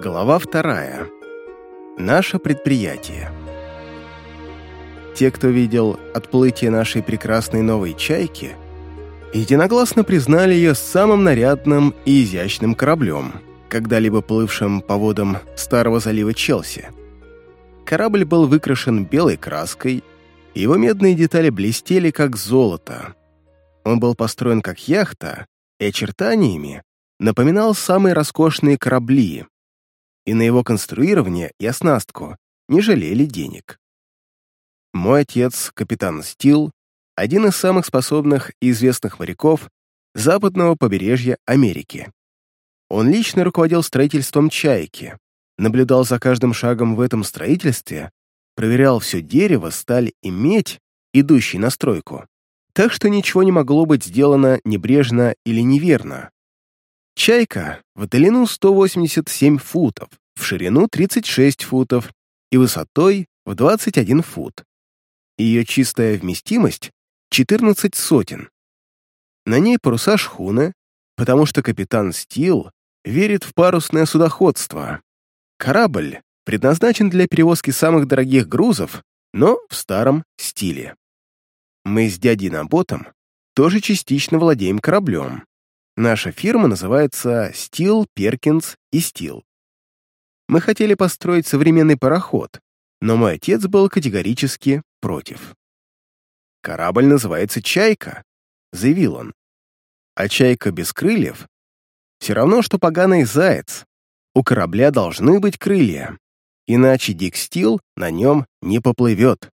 Глава вторая. Наше предприятие. Те, кто видел отплытие нашей прекрасной новой «Чайки», единогласно признали ее самым нарядным и изящным кораблем, когда-либо плывшим по водам старого залива Челси. Корабль был выкрашен белой краской, и его медные детали блестели, как золото. Он был построен как яхта, и очертаниями напоминал самые роскошные корабли, и на его конструирование и оснастку не жалели денег. Мой отец, капитан Стил, один из самых способных и известных моряков западного побережья Америки. Он лично руководил строительством «Чайки», наблюдал за каждым шагом в этом строительстве, проверял все дерево, сталь и медь, идущие на стройку. Так что ничего не могло быть сделано небрежно или неверно. Чайка в длину 187 футов, в ширину 36 футов и высотой в 21 фут. Ее чистая вместимость — 14 сотен. На ней паруса шхуны, потому что капитан Стил верит в парусное судоходство. Корабль предназначен для перевозки самых дорогих грузов, но в старом стиле. Мы с дядей Наботом тоже частично владеем кораблем, Наша фирма называется Steel, Perkins и Steel. Мы хотели построить современный пароход, но мой отец был категорически против. «Корабль называется «Чайка», — заявил он. «А чайка без крыльев — все равно, что поганый заяц. У корабля должны быть крылья, иначе Дик Стил на нем не поплывет».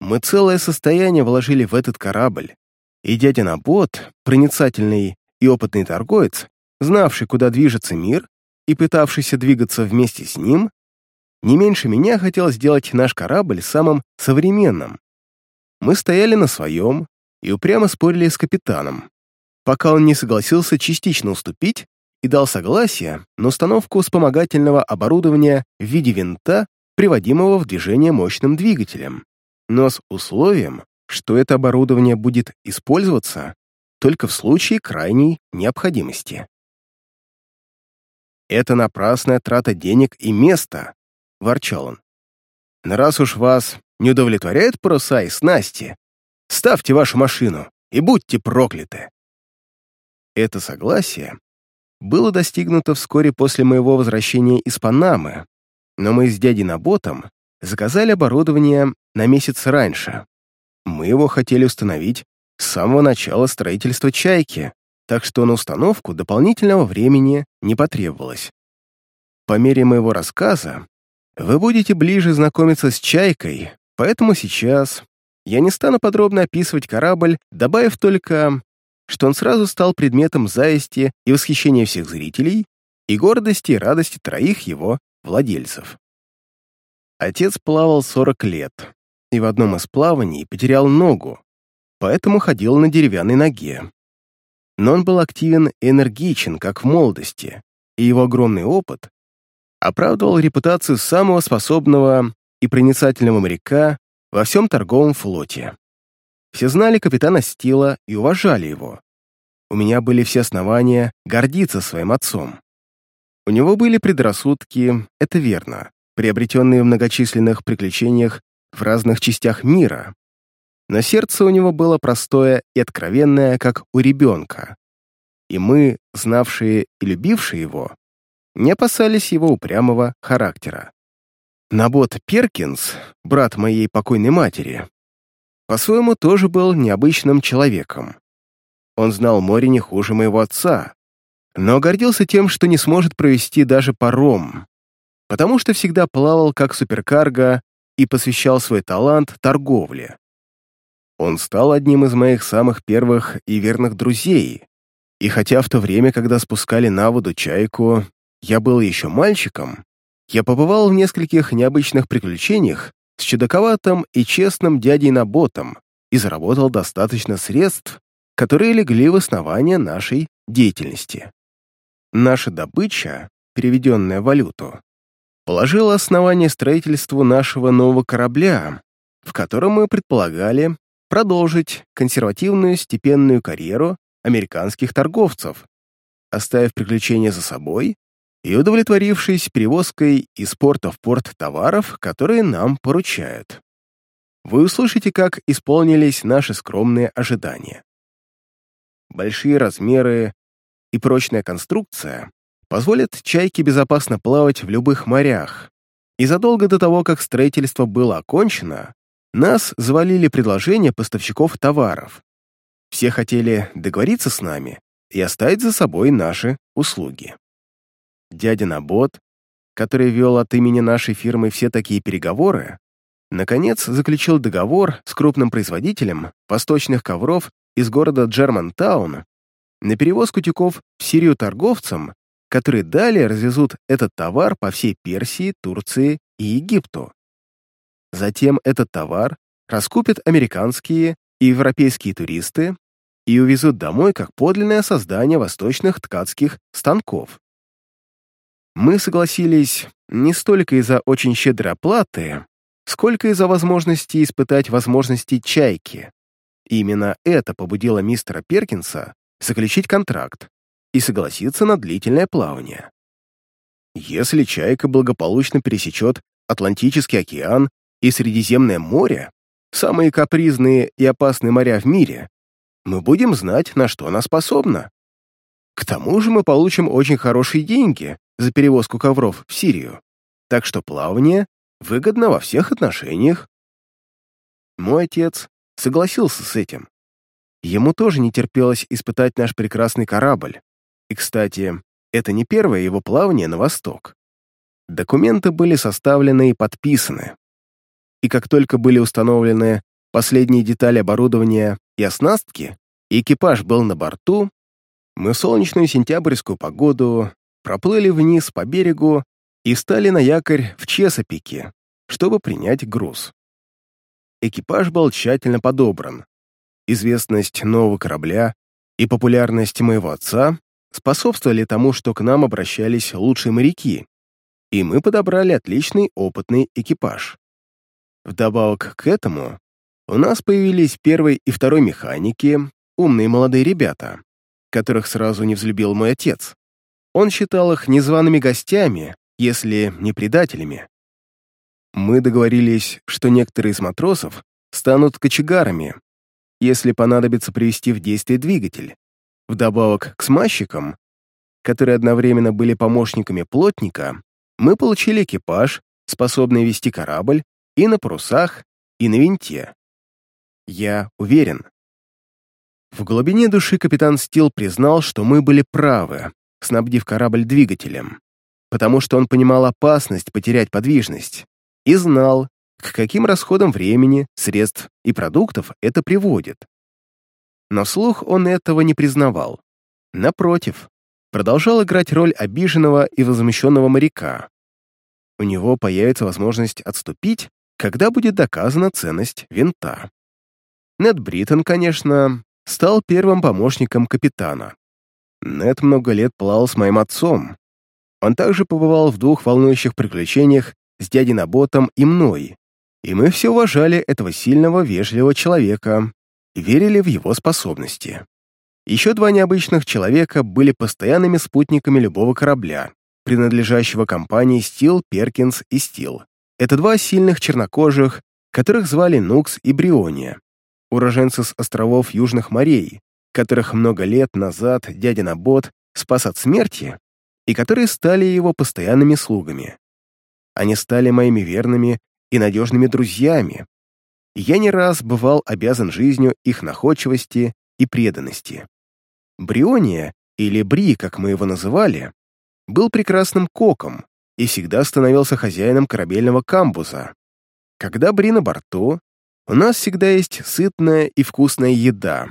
Мы целое состояние вложили в этот корабль, и дядя Набот, проницательный и опытный торговец, знавший, куда движется мир и пытавшийся двигаться вместе с ним, не меньше меня хотел сделать наш корабль самым современным. Мы стояли на своем и упрямо спорили с капитаном, пока он не согласился частично уступить и дал согласие на установку вспомогательного оборудования в виде винта, приводимого в движение мощным двигателем, но с условием, что это оборудование будет использоваться только в случае крайней необходимости. «Это напрасная трата денег и места», — ворчал он. «Но раз уж вас не удовлетворяют паруса и снасти, ставьте вашу машину и будьте прокляты». Это согласие было достигнуто вскоре после моего возвращения из Панамы, но мы с дядей Наботом заказали оборудование на месяц раньше. Мы его хотели установить с самого начала строительства «Чайки», так что на установку дополнительного времени не потребовалось. По мере моего рассказа вы будете ближе знакомиться с «Чайкой», поэтому сейчас я не стану подробно описывать корабль, добавив только, что он сразу стал предметом зависти и восхищения всех зрителей и гордости и радости троих его владельцев. Отец плавал 40 лет, и в одном из плаваний потерял ногу, поэтому ходил на деревянной ноге. Но он был активен и энергичен, как в молодости, и его огромный опыт оправдывал репутацию самого способного и проницательного моряка во всем торговом флоте. Все знали капитана Стила и уважали его. У меня были все основания гордиться своим отцом. У него были предрассудки, это верно, приобретенные в многочисленных приключениях в разных частях мира, но сердце у него было простое и откровенное, как у ребенка. И мы, знавшие и любившие его, не опасались его упрямого характера. Набот Перкинс, брат моей покойной матери, по-своему тоже был необычным человеком. Он знал море не хуже моего отца, но гордился тем, что не сможет провести даже паром, потому что всегда плавал как суперкарго и посвящал свой талант торговле. Он стал одним из моих самых первых и верных друзей, и хотя в то время, когда спускали на воду чайку, я был еще мальчиком, я побывал в нескольких необычных приключениях с чудаковатым и честным дядей Наботом и заработал достаточно средств, которые легли в основание нашей деятельности. Наша добыча, переведенная в валюту, положила основание строительству нашего нового корабля, в котором мы предполагали продолжить консервативную степенную карьеру американских торговцев, оставив приключения за собой и удовлетворившись перевозкой из порта в порт товаров, которые нам поручают. Вы услышите, как исполнились наши скромные ожидания. Большие размеры и прочная конструкция позволят «Чайке» безопасно плавать в любых морях, и задолго до того, как строительство было окончено, нас завалили предложения поставщиков товаров. Все хотели договориться с нами и оставить за собой наши услуги. Дядя Набот, который вел от имени нашей фирмы все такие переговоры, наконец заключил договор с крупным производителем восточных ковров из города Джермантаун на перевозку тюков в Сирию торговцам, которые далее развезут этот товар по всей Персии, Турции и Египту. Затем этот товар раскупят американские и европейские туристы и увезут домой как подлинное создание восточных ткацких станков. Мы согласились не столько из-за очень щедрой оплаты, сколько из-за возможности испытать возможности «Чайки». именно это побудило мистера Перкинса заключить контракт и согласиться на длительное плавание. Если «Чайка» благополучно пересечет Атлантический океан и Средиземное море, самые капризные и опасные моря в мире, мы будем знать, на что она способна. К тому же мы получим очень хорошие деньги за перевозку ковров в Сирию, так что плавание выгодно во всех отношениях. Мой отец согласился с этим. Ему тоже не терпелось испытать наш прекрасный корабль. И, кстати, это не первое его плавание на восток. Документы были составлены и подписаны. И как только были установлены последние детали оборудования и оснастки, и экипаж был на борту, мы в солнечную сентябрьскую погоду проплыли вниз по берегу и стали на якорь в Чесопике, чтобы принять груз. Экипаж был тщательно подобран. Известность нового корабля и популярность моего отца способствовали тому, что к нам обращались лучшие моряки, и мы подобрали отличный опытный экипаж. Вдобавок к этому у нас появились первый и второй механики, умные молодые ребята, которых сразу не взлюбил мой отец. Он считал их незваными гостями, если не предателями. Мы договорились, что некоторые из матросов станут кочегарами, если понадобится привести в действие двигатель. Вдобавок к смазчикам, которые одновременно были помощниками плотника, мы получили экипаж, способный вести корабль и на парусах, и на винте. Я уверен. В глубине души капитан Стил признал, что мы были правы, снабдив корабль двигателем, потому что он понимал опасность потерять подвижность и знал, к каким расходам времени, средств и продуктов это приводит. Но вслух он этого не признавал. Напротив, продолжал играть роль обиженного и возмущенного моряка. У него появится возможность отступить, когда будет доказана ценность винта. Нед Бриттон, конечно, стал первым помощником капитана. Нед много лет плавал с моим отцом. Он также побывал в двух волнующих приключениях с дядей Наботом и мной, и мы все уважали этого сильного, вежливого человека и верили в его способности. Еще два необычных человека были постоянными спутниками любого корабля, принадлежащего компании Стил, Перкинс и Стил. Это два сильных чернокожих, которых звали Нукс и Бриония, уроженцы с островов Южных морей, которых много лет назад дядя Набот спас от смерти и которые стали его постоянными слугами. Они стали моими верными и надежными друзьями, и я не раз бывал обязан жизнью их находчивости и преданности. Бриония, или Бри, как мы его называли, был прекрасным коком и всегда становился хозяином корабельного камбуза. Когда Бри на борту, у нас всегда есть сытная и вкусная еда.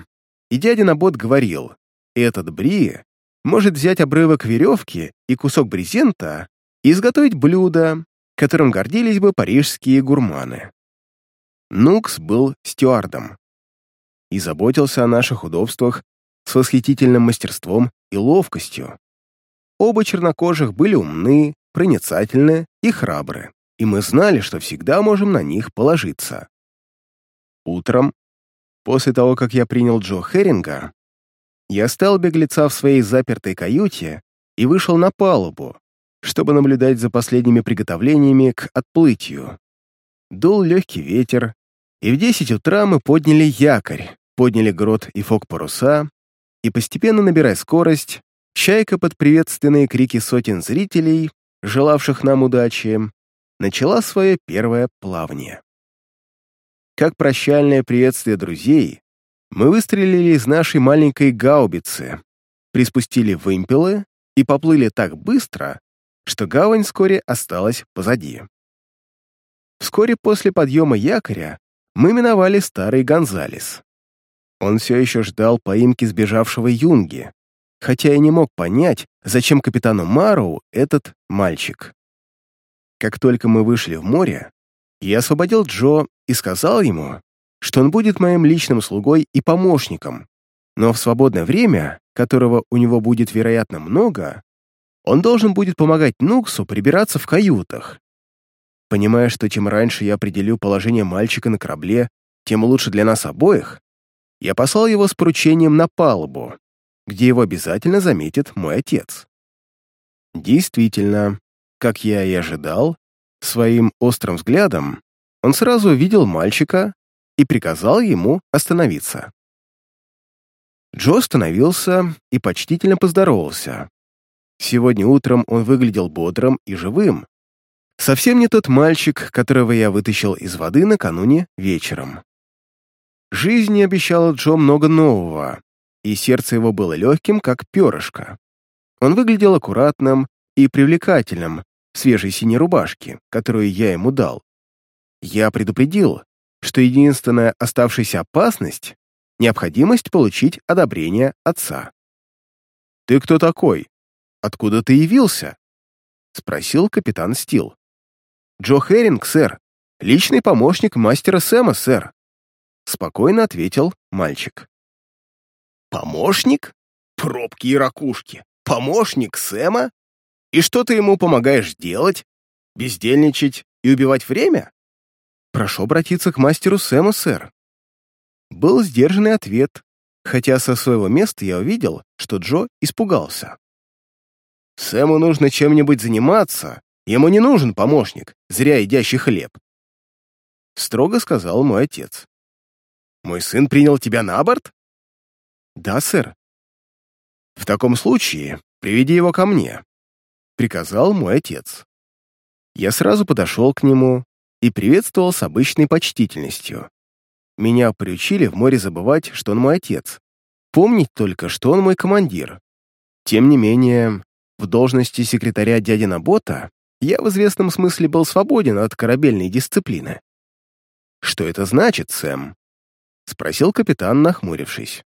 И дядя Набот говорил, этот Бри может взять обрывок веревки и кусок брезента и изготовить блюдо, которым гордились бы парижские гурманы. Нукс был стюардом и заботился о наших удобствах с восхитительным мастерством и ловкостью. Оба чернокожих были умны, проницательны и храбры, и мы знали, что всегда можем на них положиться. Утром, после того, как я принял Джо Херинга, я стал беглеца в своей запертой каюте и вышел на палубу, чтобы наблюдать за последними приготовлениями к отплытию. Дул легкий ветер, и в десять утра мы подняли якорь, подняли грот и фок паруса, и, постепенно набирая скорость, чайка под приветственные крики сотен зрителей, желавших нам удачи, начала свое первое плавание. Как прощальное приветствие друзей, мы выстрелили из нашей маленькой гаубицы, приспустили вымпелы и поплыли так быстро, что гавань вскоре осталась позади. Вскоре после подъема якоря мы миновали старый Гонзалес. Он все еще ждал поимки сбежавшего Юнги, хотя и не мог понять, зачем капитану Мароу этот мальчик. Как только мы вышли в море, я освободил Джо и сказал ему, что он будет моим личным слугой и помощником, но в свободное время, которого у него будет, вероятно, много, он должен будет помогать Нуксу прибираться в каютах. Понимая, что чем раньше я определю положение мальчика на корабле, тем лучше для нас обоих, я послал его с поручением на палубу, где его обязательно заметит мой отец. Действительно, как я и ожидал, своим острым взглядом он сразу увидел мальчика и приказал ему остановиться. Джо остановился и почтительно поздоровался. Сегодня утром он выглядел бодрым и живым. Совсем не тот мальчик, которого я вытащил из воды накануне вечером. Жизнь не обещала Джо много нового, и сердце его было легким, как перышко. Он выглядел аккуратным и привлекательным в свежей синей рубашке, которую я ему дал. Я предупредил, что единственная оставшаяся опасность необходимость получить одобрение отца. «Ты кто такой? Откуда ты явился?» — спросил капитан Стил. «Джо Херинг, сэр. Личный помощник мастера Сэма, сэр», — спокойно ответил мальчик. «Помощник? Пробки и ракушки. Помощник Сэма? И что ты ему помогаешь делать? Бездельничать и убивать время?» «Прошу обратиться к мастеру Сэму, сэр», был сдержанный ответ, хотя со своего места я увидел, что Джо испугался. «Сэму нужно чем-нибудь заниматься, ему не нужен помощник, зря едящий хлеб», — строго сказал мой отец. «Мой сын принял тебя на борт?» «Да, сэр». «В таком случае приведи его ко мне», — приказал мой отец. Я сразу подошел к нему и приветствовал с обычной почтительностью. Меня приучили в море забывать, что он мой отец. Помнить только, что он мой командир. Тем не менее, в должности секретаря дяди Набота я в известном смысле был свободен от корабельной дисциплины. «Что это значит, Сэм?» — спросил капитан, нахмурившись.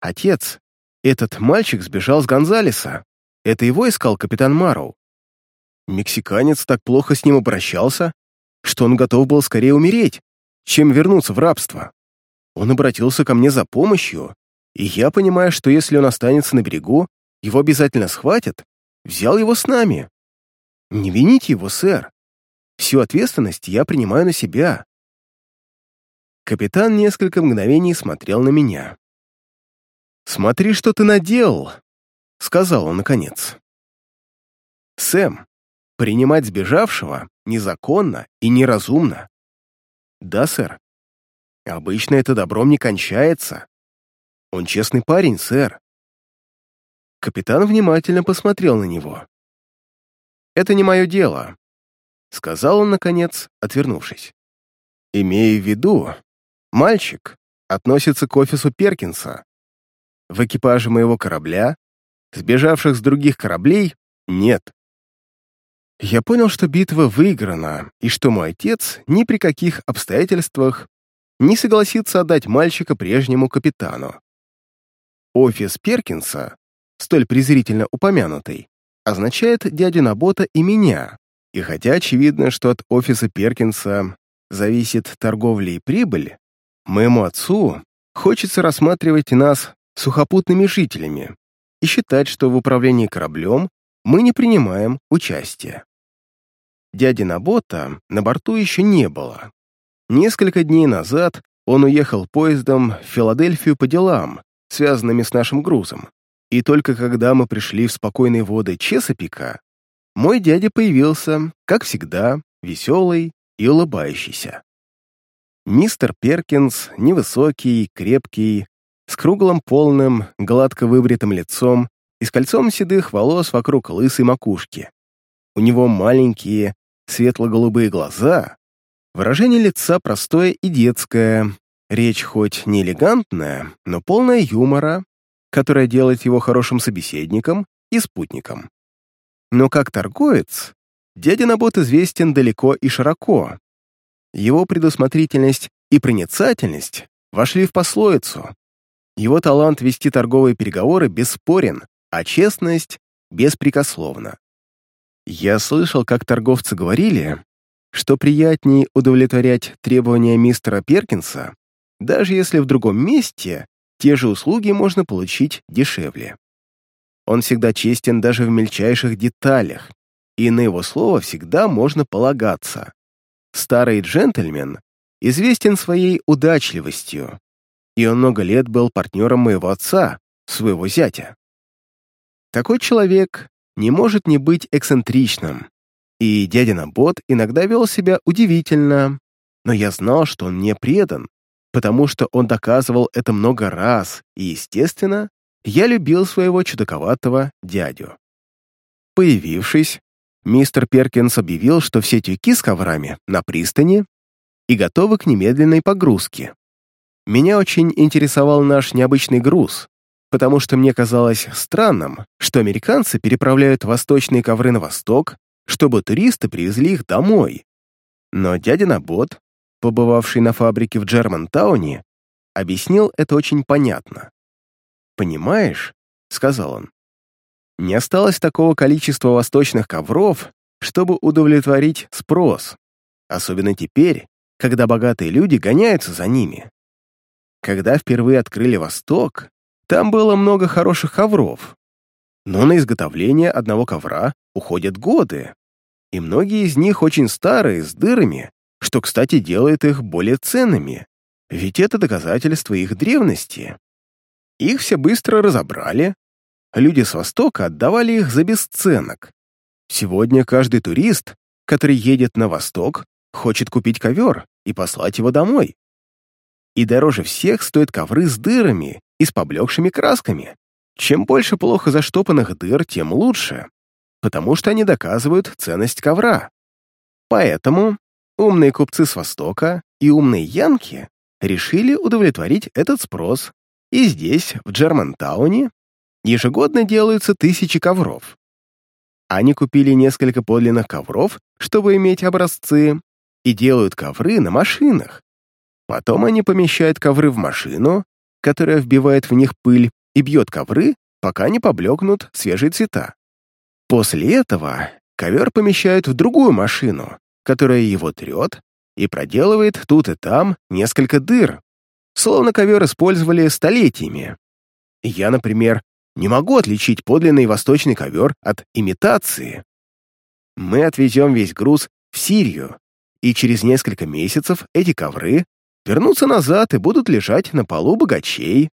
«Отец, этот мальчик сбежал с Гонзалеса. Это его искал капитан Мароу. Мексиканец так плохо с ним обращался, что он готов был скорее умереть, чем вернуться в рабство. Он обратился ко мне за помощью, и я, понимая, что если он останется на берегу, его обязательно схватят, взял его с нами. Не вините его, сэр. Всю ответственность я принимаю на себя. Капитан несколько мгновений смотрел на меня. «Смотри, что ты наделал», — сказал он наконец. «Сэм, принимать сбежавшего незаконно и неразумно. «Да, сэр. Обычно это добром не кончается. Он честный парень, сэр». Капитан внимательно посмотрел на него. «Это не мое дело», — сказал он, наконец, отвернувшись. «Имея в виду, мальчик относится к офису Перкинса. В экипаже моего корабля, сбежавших с других кораблей, нет. Я понял, что битва выиграна, и что мой отец ни при каких обстоятельствах не согласится отдать мальчика прежнему капитану. Офис Перкинса, столь презрительно упомянутый, означает дядю Набота и меня, и хотя очевидно, что от офиса Перкинса зависит торговля и прибыль, моему отцу хочется рассматривать нас сухопутными жителями и считать, что в управлении кораблем мы не принимаем участия. Дяди Набота на борту еще не было. Несколько дней назад он уехал поездом в Филадельфию по делам, связанными с нашим грузом. И только когда мы пришли в спокойные воды Чесопика, мой дядя появился, как всегда, веселый и улыбающийся. Мистер Перкинс, невысокий, крепкий, с круглым полным, гладко выбритым лицом и с кольцом седых волос вокруг лысой макушки. У него маленькие, светло-голубые глаза, выражение лица простое и детское, речь хоть не элегантная, но полная юмора, которая делает его хорошим собеседником и спутником. Но как торговец, дядя Набот известен далеко и широко. Его предусмотрительность и проницательность вошли в пословицу. Его талант вести торговые переговоры бесспорен, а честность беспрекословна. Я слышал, как торговцы говорили, что приятнее удовлетворять требования мистера Перкинса, даже если в другом месте те же услуги можно получить дешевле. Он всегда честен даже в мельчайших деталях, и на его слово всегда можно полагаться. Старый джентльмен известен своей удачливостью, и он много лет был партнером моего отца, своего зятя. Такой человек не может не быть эксцентричным, и дядя Набот иногда вел себя удивительно, но я знал, что он мне предан, потому что он доказывал это много раз, и, естественно, я любил своего чудаковатого дядю. Появившись, мистер Перкинс объявил, что все тюки с коврами на пристани и готовы к немедленной погрузке. Меня очень интересовал наш необычный груз, потому что мне казалось странным, что американцы переправляют восточные ковры на восток, чтобы туристы привезли их домой. Но дядя Набот, побывавший на фабрике в Джермантауне, объяснил это очень понятно. «Понимаешь», — сказал он, — «не осталось такого количества восточных ковров, чтобы удовлетворить спрос, особенно теперь, когда богатые люди гоняются за ними. Когда впервые открыли Восток, там было много хороших ковров, но на изготовление одного ковра уходят годы, и многие из них очень старые, с дырами, что, кстати, делает их более ценными, ведь это доказательство их древности. Их все быстро разобрали. Люди с Востока отдавали их за бесценок. Сегодня каждый турист, который едет на Восток, хочет купить ковер и послать его домой. И дороже всех стоят ковры с дырами и с поблекшими красками. Чем больше плохо заштопанных дыр, тем лучше, потому что они доказывают ценность ковра. Поэтому умные купцы с Востока и умные янки решили удовлетворить этот спрос и здесь, в Джермантауне, ежегодно делаются тысячи ковров. Они купили несколько подлинных ковров, чтобы иметь образцы, и делают ковры на машинах. Потом они помещают ковры в машину, которая вбивает в них пыль и бьет ковры, пока не поблекнут свежие цвета. После этого ковер помещают в другую машину, которая его трет и проделывает тут и там несколько дыр, словно ковер использовали столетиями. Я, например, не могу отличить подлинный восточный ковер от имитации. Мы отвезем весь груз в Сирию, и через несколько месяцев эти ковры вернутся назад и будут лежать на полу богачей.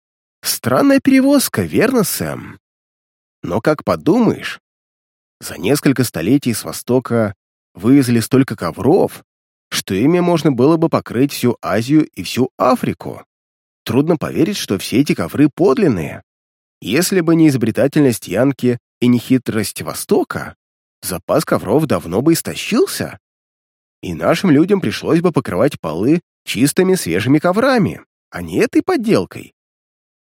Странная перевозка, верно, Сэм? Но как подумаешь, за несколько столетий с Востока вывезли столько ковров, что ими можно было бы покрыть всю Азию и всю Африку. Трудно поверить, что все эти ковры подлинные. Если бы не изобретательность Янки и не хитрость Востока, запас ковров давно бы истощился, и нашим людям пришлось бы покрывать полы чистыми свежими коврами, а не этой подделкой.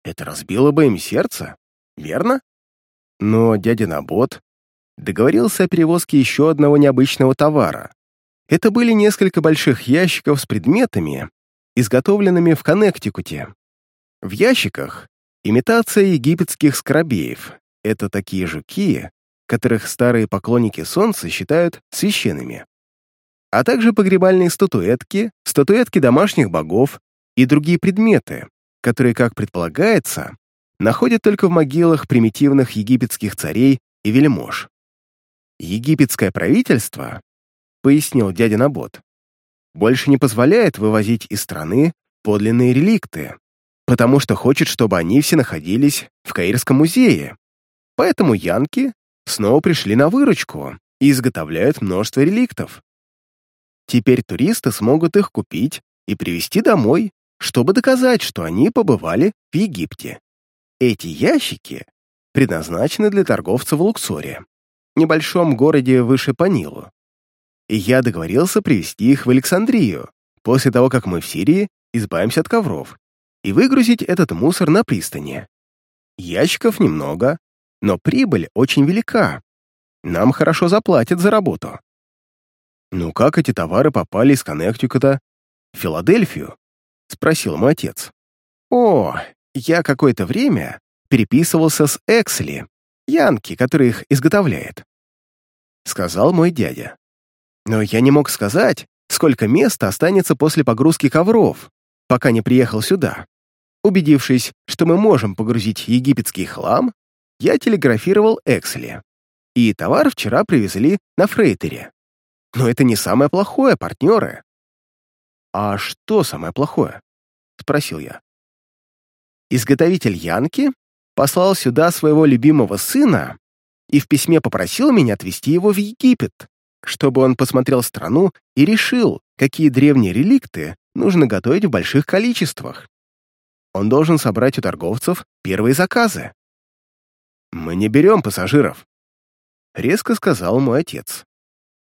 Это разбило бы им сердце, верно? Но дядя Набот договорился о перевозке еще одного необычного товара. Это были несколько больших ящиков с предметами, изготовленными в Коннектикуте. В ящиках имитация египетских скоробеев. Это такие жуки, которых старые поклонники солнца считают священными. А также погребальные статуэтки, статуэтки домашних богов и другие предметы, которые, как предполагается, находят только в могилах примитивных египетских царей и вельмож. Египетское правительство, пояснил дядя Набот, больше не позволяет вывозить из страны подлинные реликты, потому что хочет, чтобы они все находились в Каирском музее. Поэтому янки снова пришли на выручку и изготовляют множество реликтов. Теперь туристы смогут их купить и привезти домой, чтобы доказать, что они побывали в Египте. Эти ящики предназначены для торговцев в Луксоре, небольшом городе выше по Нилу. И я договорился привезти их в Александрию, после того, как мы в Сирии избавимся от ковров, и выгрузить этот мусор на пристани. Ящиков немного, но прибыль очень велика. Нам хорошо заплатят за работу. «Ну как эти товары попали из Коннектикута в Филадельфию?» — спросил мой отец. «О, я какое-то время переписывался с Эксли, Янки, который их изготовляет», — сказал мой дядя. «Но я не мог сказать, сколько места останется после погрузки ковров, пока не приехал сюда. Убедившись, что мы можем погрузить египетский хлам, я телеграфировал Эксли. И товар вчера привезли на фрейтере. Но это не самое плохое, партнеры. «А что самое плохое?» — спросил я. Изготовитель Янки послал сюда своего любимого сына и в письме попросил меня отвезти его в Египет, чтобы он посмотрел страну и решил, какие древние реликты нужно готовить в больших количествах. Он должен собрать у торговцев первые заказы. «Мы не берем пассажиров», — резко сказал мой отец.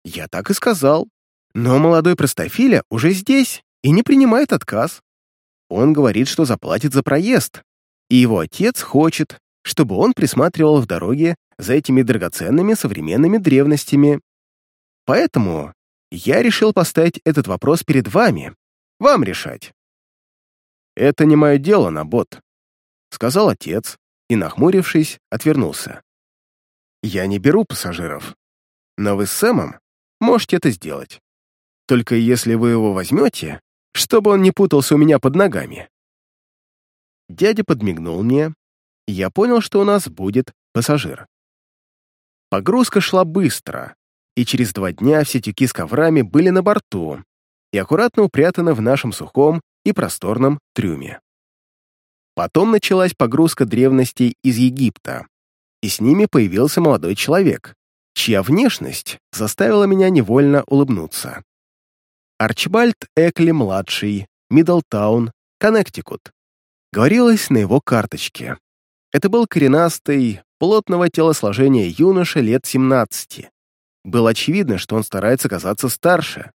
Я так и сказал. Но молодой простофиля уже здесь и не принимает отказ. Он говорит, что заплатит за проезд, и его отец хочет, чтобы он присматривал в дороге за этими драгоценными современными древностями. Поэтому я решил поставить этот вопрос перед вами. Вам решать. «Это не мое дело, Набот», — сказал отец и, нахмурившись, отвернулся. «Я не беру пассажиров, но вы с Сэмом можете это сделать. Только если вы его возьмете, чтобы он не путался у меня под ногами». Дядя подмигнул мне, и я понял, что у нас будет пассажир. Погрузка шла быстро, и через два дня все тюки с коврами были на борту и аккуратно упрятаны в нашем сухом и просторном трюме. Потом началась погрузка древностей из Египта, и с ними появился молодой человек, чья внешность заставила меня невольно улыбнуться. Арчибальд Экли-младший, Миддлтаун, Коннектикут. Говорилось на его карточке. Это был коренастый, плотного телосложения юноша лет 17. Было очевидно, что он старается казаться старше.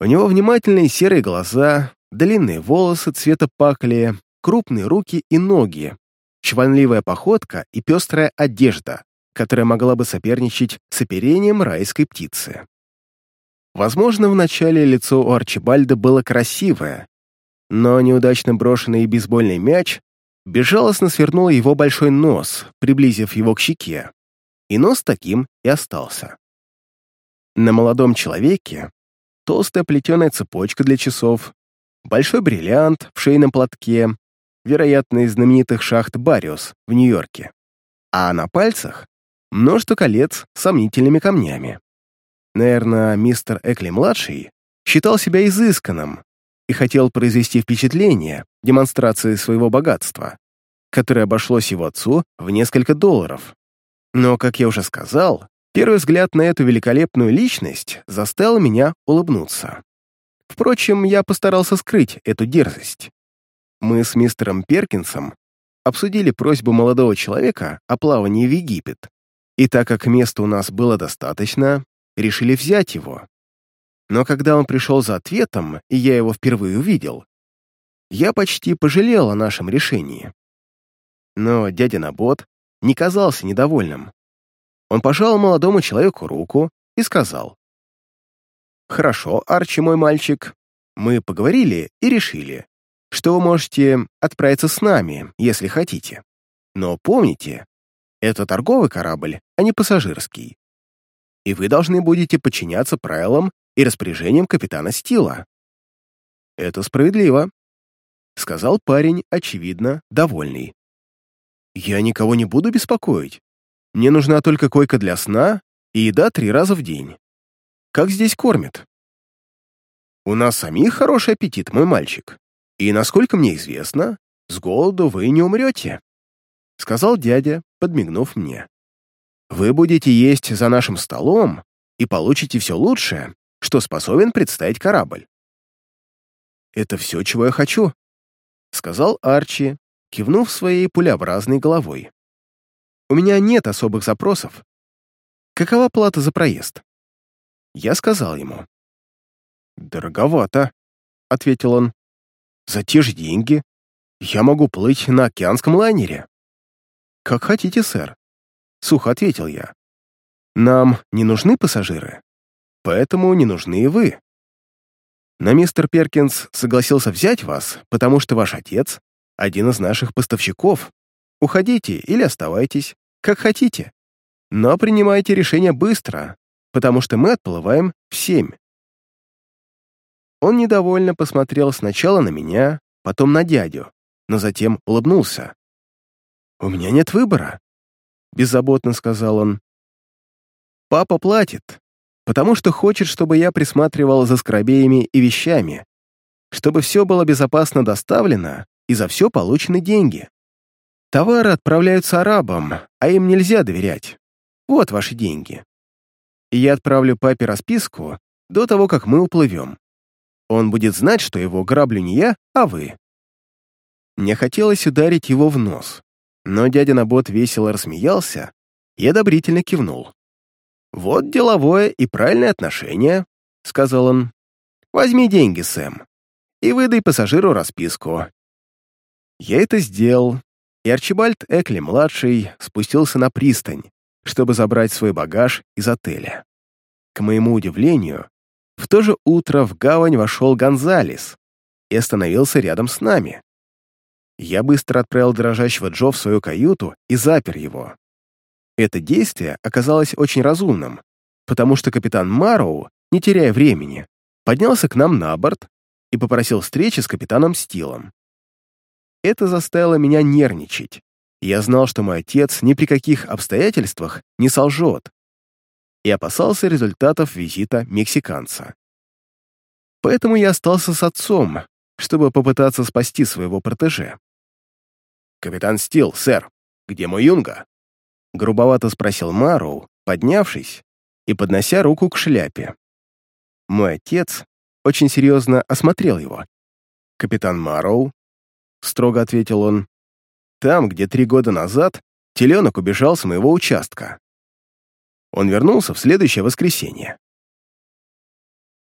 У него внимательные серые глаза, длинные волосы цвета пакли, крупные руки и ноги, чванливая походка и пестрая одежда, которая могла бы соперничать с оперением райской птицы. Возможно, вначале лицо у Арчибальда было красивое, но неудачно брошенный бейсбольный мяч безжалостно свернул его большой нос, приблизив его к щеке, и нос таким и остался. На молодом человеке толстая плетеная цепочка для часов, большой бриллиант в шейном платке, вероятно, из знаменитых шахт Бариус в Нью-Йорке, а на пальцах множество колец с сомнительными камнями. Наверное, мистер Экли-младший считал себя изысканным и хотел произвести впечатление демонстрации своего богатства, которое обошлось его отцу в несколько долларов. Но, как я уже сказал, первый взгляд на эту великолепную личность заставил меня улыбнуться. Впрочем, я постарался скрыть эту дерзость. Мы с мистером Перкинсом обсудили просьбу молодого человека о плавании в Египет. И так как места у нас было достаточно, решили взять его. Но когда он пришел за ответом, и я его впервые увидел, я почти пожалел о нашем решении. Но дядя Набот не казался недовольным. Он пожал молодому человеку руку и сказал, «Хорошо, Арчи, мой мальчик, мы поговорили и решили, что вы можете отправиться с нами, если хотите. Но помните, это торговый корабль, а не пассажирский. И вы должны будете подчиняться правилам и распоряжениям капитана Стила. Это справедливо, сказал парень, очевидно, довольный. Я никого не буду беспокоить. Мне нужна только койка для сна и еда три раза в день. Как здесь кормят? У нас самих хороший аппетит, мой мальчик. И, насколько мне известно, с голоду вы не умрете. — сказал дядя, подмигнув мне. «Вы будете есть за нашим столом, и получите все лучшее, что способен представить корабль. «Это все, чего я хочу», — сказал Арчи, кивнув своей пулеобразной головой. «У меня нет особых запросов. Какова плата за проезд?» Я сказал ему. «Дороговато», — ответил он. «За те же деньги я могу плыть на океанском лайнере». «Как хотите, сэр», — сухо ответил я. «Нам не нужны пассажиры, поэтому не нужны и вы. Но мистер Перкинс согласился взять вас, потому что ваш отец — один из наших поставщиков. Уходите или оставайтесь, как хотите. Но принимайте решение быстро, потому что мы отплываем в семь». Он недовольно посмотрел сначала на меня, потом на дядю, но затем улыбнулся. «У меня нет выбора», — беззаботно сказал он. «Папа платит, потому что хочет, чтобы я присматривал за скоробеями и вещами, чтобы все было безопасно доставлено и за все получены деньги. Товары отправляются арабам, а им нельзя доверять. Вот ваши деньги. И я отправлю папе расписку до того, как мы уплывем. Он будет знать, что его граблю не я, а вы. Мне хотелось ударить его в нос, но дядя Набот весело рассмеялся и одобрительно кивнул. «Вот деловое и правильное отношение», — сказал он. «Возьми деньги, Сэм, и выдай пассажиру расписку». Я это сделал, и Арчибальд Экли-младший спустился на пристань, чтобы забрать свой багаж из отеля. К моему удивлению, в то же утро в гавань вошел Гонзалес и остановился рядом с нами. Я быстро отправил дрожащего Джо в свою каюту и запер его. Это действие оказалось очень разумным, потому что капитан Мароу, не теряя времени, поднялся к нам на борт и попросил встречи с капитаном Стилом. Это заставило меня нервничать. Я знал, что мой отец ни при каких обстоятельствах не солжет, и опасался результатов визита мексиканца. Поэтому я остался с отцом, чтобы попытаться спасти своего протеже. «Капитан Стил, сэр, где мой юнга?» Грубовато спросил Мароу, поднявшись и поднося руку к шляпе. Мой отец очень серьезно осмотрел его. «Капитан Мароу», — строго ответил он, — «там, где три года назад теленок убежал с моего участка. Он вернулся в следующее воскресенье».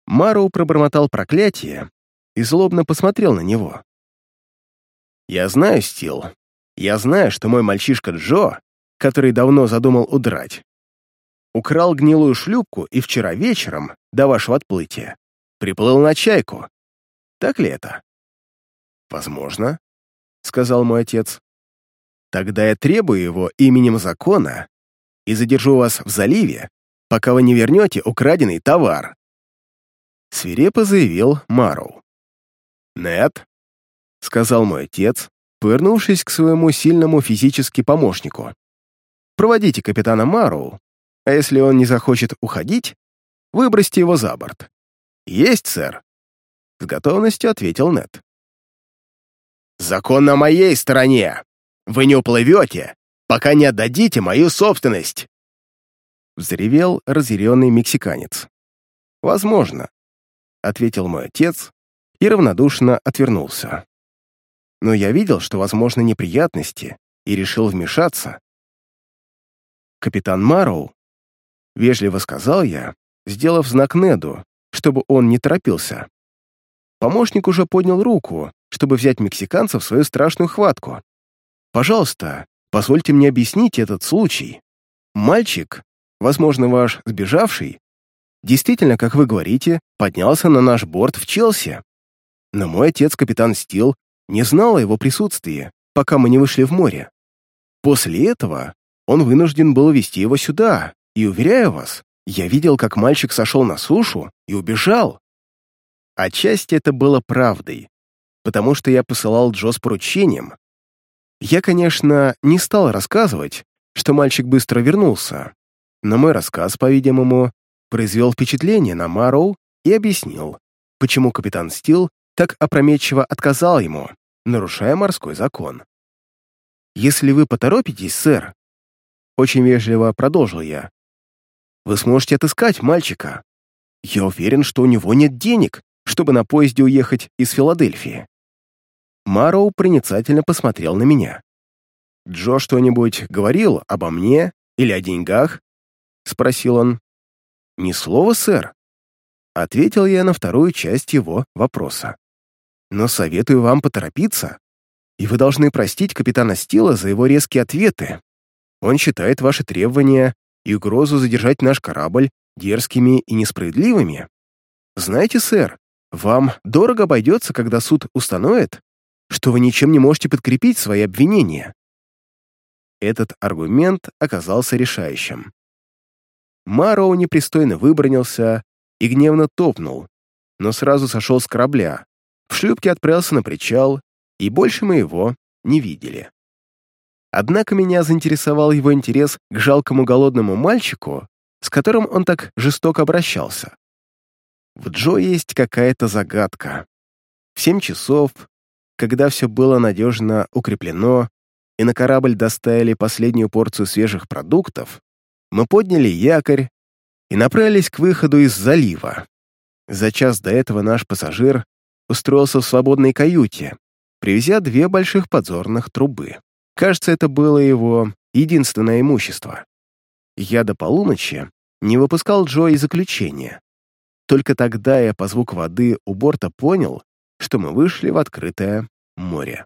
Мароу пробормотал проклятие и злобно посмотрел на него. «Я знаю, Стил, я знаю, что мой мальчишка Джо который давно задумал удрать. Украл гнилую шлюпку и вчера вечером, до вашего отплытия, приплыл на чайку. Так ли это? Возможно, — сказал мой отец. Тогда я требую его именем закона и задержу вас в заливе, пока вы не вернете украденный товар. Свирепо заявил Мароу. «Нет», — сказал мой отец, повернувшись к своему сильному физически помощнику. Проводите капитана Мару, а если он не захочет уходить, выбросьте его за борт. Есть, сэр. С готовностью ответил Нед. Закон на моей стороне. Вы не уплывете, пока не отдадите мою собственность. Взревел разъяренный мексиканец. «Возможно», — ответил мой отец и равнодушно отвернулся. Но я видел, что возможны неприятности, и решил вмешаться, капитан Мароу?» Вежливо сказал я, сделав знак Неду, чтобы он не торопился. Помощник уже поднял руку, чтобы взять мексиканца в свою страшную хватку. «Пожалуйста, позвольте мне объяснить этот случай. Мальчик, возможно, ваш сбежавший, действительно, как вы говорите, поднялся на наш борт в Челси. Но мой отец, капитан Стил, не знал о его присутствии, пока мы не вышли в море. После этого он вынужден был вести его сюда, и, уверяю вас, я видел, как мальчик сошел на сушу и убежал. Отчасти это было правдой, потому что я посылал Джо с поручением. Я, конечно, не стал рассказывать, что мальчик быстро вернулся, но мой рассказ, по-видимому, произвел впечатление на Мароу и объяснил, почему капитан Стил так опрометчиво отказал ему, нарушая морской закон. «Если вы поторопитесь, сэр, очень вежливо продолжил я. вы сможете отыскать мальчика. Я уверен, что у него нет денег, чтобы на поезде уехать из Филадельфии». Мароу проницательно посмотрел на меня. «Джо что-нибудь говорил обо мне или о деньгах?» — спросил он. «Ни слова, сэр», — ответил я на вторую часть его вопроса. «Но советую вам поторопиться, и вы должны простить капитана Стила за его резкие ответы. Он считает ваши требования и угрозу задержать наш корабль дерзкими и несправедливыми. Знаете, сэр, вам дорого обойдется, когда суд установит, что вы ничем не можете подкрепить свои обвинения. Этот аргумент оказался решающим. Мароу непристойно выбронился и гневно топнул, но сразу сошел с корабля, в шлюпке отправился на причал, и больше мы его не видели. Однако меня заинтересовал его интерес к жалкому голодному мальчику, с которым он так жестоко обращался. В Джо есть какая-то загадка. В семь часов, когда все было надежно укреплено и на корабль доставили последнюю порцию свежих продуктов, мы подняли якорь и направились к выходу из залива. За час до этого наш пассажир устроился в свободной каюте, привезя две больших подзорных трубы. Кажется, это было его единственное имущество. Я до полуночи не выпускал Джо из заключения. Только тогда я по звуку воды у борта понял, что мы вышли в открытое море.